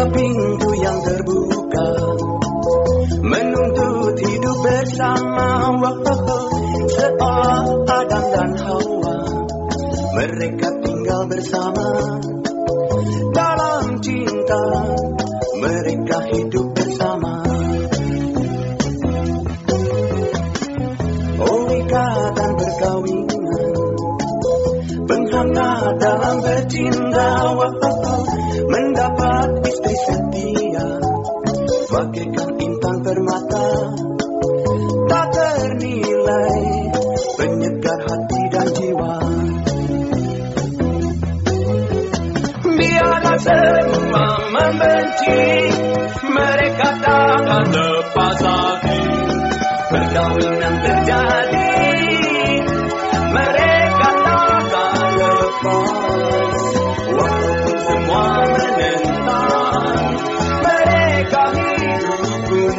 ke pintu yang terbuka. Menuntut hidup bersama Waktu Seolah Adam dan Hawa. Mereka tinggal bersama Dalam cinta. Mereka hidup bersama. Oh ikatan perkawinan Penghangat dalam bercinta Wah, Bagaikan intan permata Tak ternilai. Penyegar hati dan jiwa. Biarlah semua membenci. Mereka takkan lepas lagi Perkawinan terjadi. Mereka takkan lepas. Walaupun semua menentang Mereka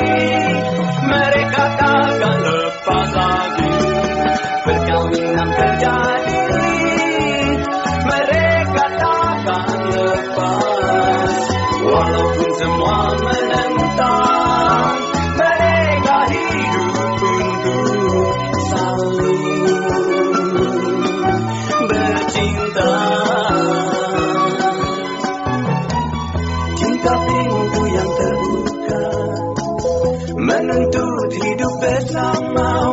membenci he do better, Mom?